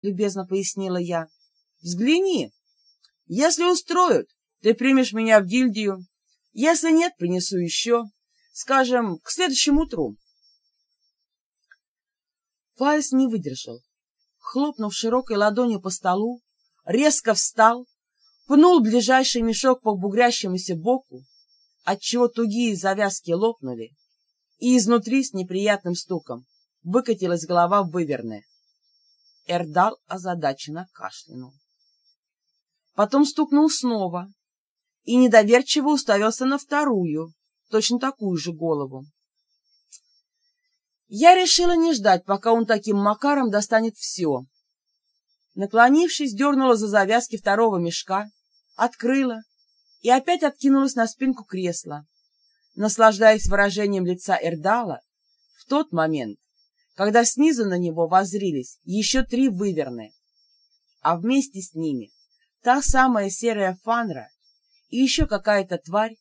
— любезно пояснила я. «Взгляни. Если устроят, ты примешь меня в гильдию. Если нет, принесу еще. Скажем, к следующему утру». Фаис не выдержал. Хлопнув широкой ладонью по столу, резко встал, пнул ближайший мешок по бугрящемуся боку, отчего тугие завязки лопнули, и изнутри с неприятным стуком выкатилась голова в выверны. Эрдал озадаченно кашлянул. Потом стукнул снова и недоверчиво уставился на вторую, точно такую же голову. Я решила не ждать, пока он таким макаром достанет все. Наклонившись, дернула за завязки второго мешка, открыла и опять откинулась на спинку кресла, наслаждаясь выражением лица Эрдала в тот момент, когда снизу на него воззрились еще три выверны, а вместе с ними та самая серая фанра и еще какая-то тварь,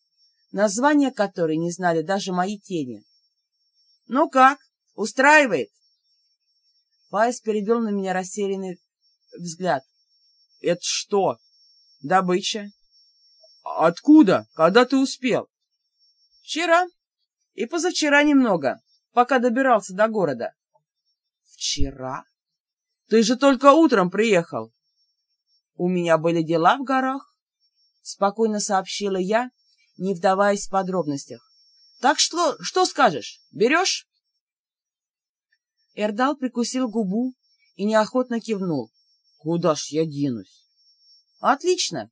название которой не знали даже мои тени. «Ну как, устраивает?» Пайс перевел на меня рассеянный взгляд. «Это что? Добыча?» «Откуда? Когда ты успел?» «Вчера и позавчера немного, пока добирался до города». Вчера? Ты же только утром приехал. У меня были дела в горах, спокойно сообщила я, не вдаваясь в подробностях. Так что, что скажешь, берешь? Эрдал прикусил губу и неохотно кивнул. Куда ж я денусь? Отлично.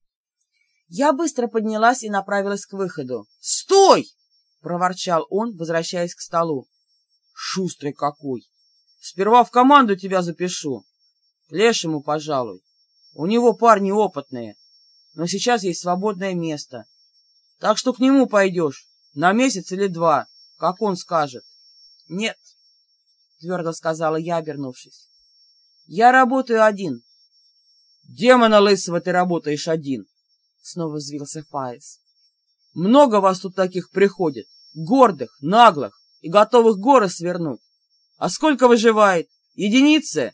Я быстро поднялась и направилась к выходу. «Стой!» — проворчал он, возвращаясь к столу. «Шустрый какой!» Сперва в команду тебя запишу. Лешему, пожалуй. У него парни опытные, но сейчас есть свободное место. Так что к нему пойдешь на месяц или два, как он скажет. Нет, твердо сказала я, обернувшись. Я работаю один. Демона лысого ты работаешь один, снова взвился Фаис. Много вас тут таких приходит, гордых, наглых и готовых горы свернуть. А сколько выживает? Единицы?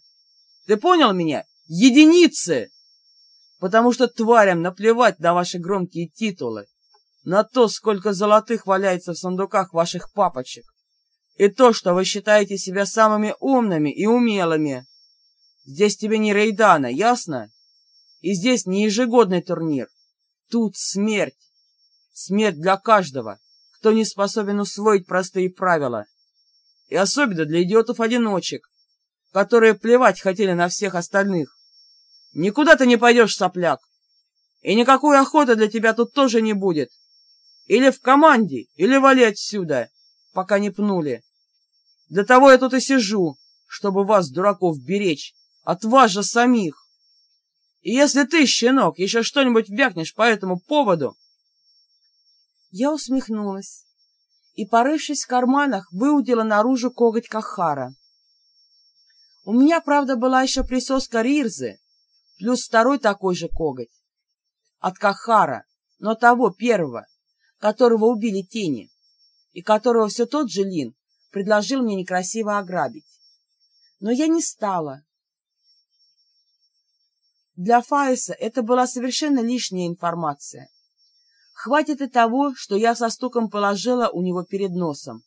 Ты понял меня? Единицы! Потому что тварям наплевать на ваши громкие титулы, на то, сколько золотых валяется в сундуках ваших папочек, и то, что вы считаете себя самыми умными и умелыми. Здесь тебе не Рейдана, ясно? И здесь не ежегодный турнир. Тут смерть. Смерть для каждого, кто не способен усвоить простые правила и особенно для идиотов-одиночек, которые плевать хотели на всех остальных. Никуда ты не пойдешь, сопляк, и никакой охоты для тебя тут тоже не будет. Или в команде, или вали отсюда, пока не пнули. Для того я тут и сижу, чтобы вас, дураков, беречь от вас же самих. И если ты, щенок, еще что-нибудь вякнешь по этому поводу... Я усмехнулась и, порывшись в карманах, выудила наружу коготь Кахара. У меня, правда, была еще присоска Рирзы, плюс второй такой же коготь. От Кахара, но того первого, которого убили тени, и которого все тот же Лин предложил мне некрасиво ограбить. Но я не стала. Для Фаиса это была совершенно лишняя информация. Хватит и того, что я со стуком положила у него перед носом.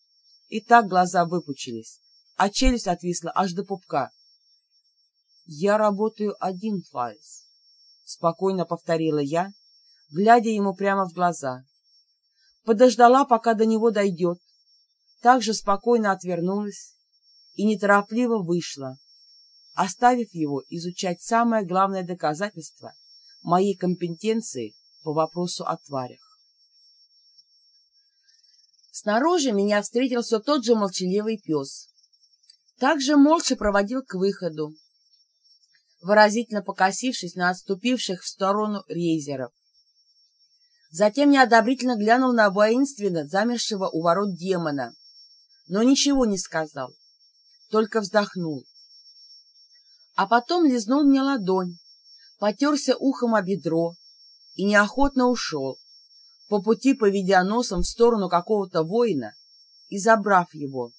И так глаза выпучились, а челюсть отвисла аж до пупка. «Я работаю один, Файс», — спокойно повторила я, глядя ему прямо в глаза. Подождала, пока до него дойдет, также спокойно отвернулась и неторопливо вышла, оставив его изучать самое главное доказательство моей компетенции по вопросу о тварях. Снаружи меня встретил все тот же молчаливый пес. Также молча проводил к выходу, выразительно покосившись на отступивших в сторону рейзеров. Затем неодобрительно глянул на воинственно замершего у ворот демона, но ничего не сказал, только вздохнул. А потом лизнул мне ладонь, потерся ухом о бедро и неохотно ушел, по пути поведя носом в сторону какого-то воина и забрав его,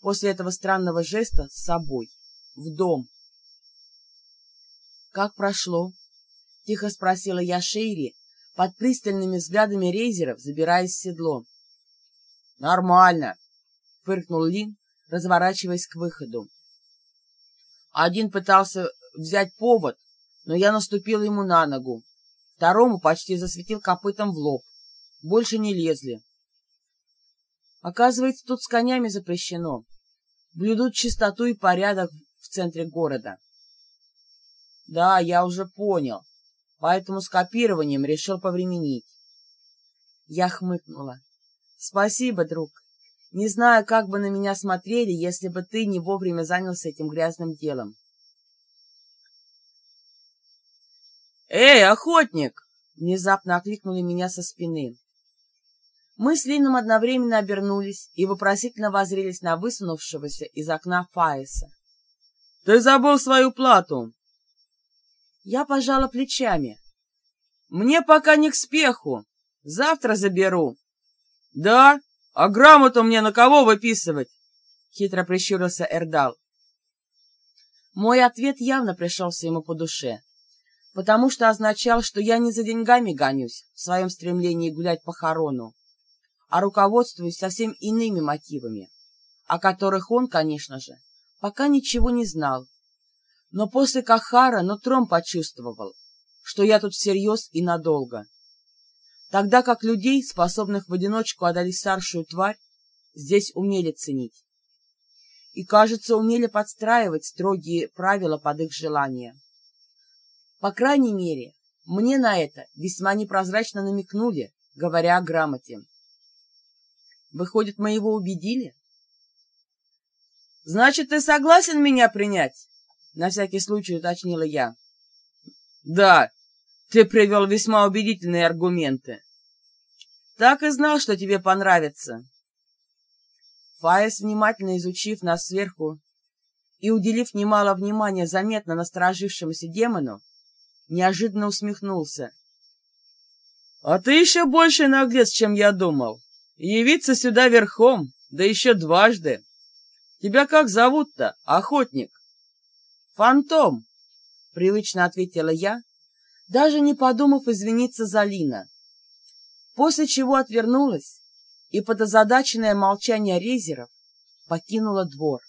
после этого странного жеста, с собой, в дом. «Как прошло?» — тихо спросила я Шейри, под пристальными взглядами рейзеров, забираясь в седло. «Нормально», — фыркнул Лин, разворачиваясь к выходу. Один пытался взять повод, но я наступил ему на ногу. Второму почти засветил копытом в лоб. Больше не лезли. Оказывается, тут с конями запрещено. Блюдут чистоту и порядок в центре города. Да, я уже понял. Поэтому с копированием решил повременить. Я хмыкнула. Спасибо, друг. Не знаю, как бы на меня смотрели, если бы ты не вовремя занялся этим грязным делом. «Эй, охотник!» — внезапно окликнули меня со спины. Мы с Лином одновременно обернулись и вопросительно воззрелись на высунувшегося из окна Фаиса. «Ты забыл свою плату!» Я пожала плечами. «Мне пока не к спеху. Завтра заберу». «Да? А грамоту мне на кого выписывать?» Хитро прищурился Эрдал. Мой ответ явно пришелся ему по душе, потому что означал, что я не за деньгами гонюсь в своем стремлении гулять по хорону, а руководствуюсь совсем иными мотивами, о которых он, конечно же, пока ничего не знал. Но после Кахара нутром почувствовал, что я тут всерьез и надолго. Тогда как людей, способных в одиночку одолеть старшую тварь, здесь умели ценить. И, кажется, умели подстраивать строгие правила под их желания. По крайней мере, мне на это весьма непрозрачно намекнули, говоря о грамоте. Выходит, мы его убедили? Значит, ты согласен меня принять? На всякий случай уточнила я. Да, ты привел весьма убедительные аргументы. Так и знал, что тебе понравится. Фаис, внимательно изучив нас сверху и уделив немало внимания заметно насторожившемуся демону, неожиданно усмехнулся. — А ты еще больше наглец, чем я думал. Явиться сюда верхом, да еще дважды. Тебя как зовут-то, охотник? Фантом, привычно ответила я, даже не подумав извиниться за Лина. После чего отвернулась и под озадаченное молчание резеров покинула двор.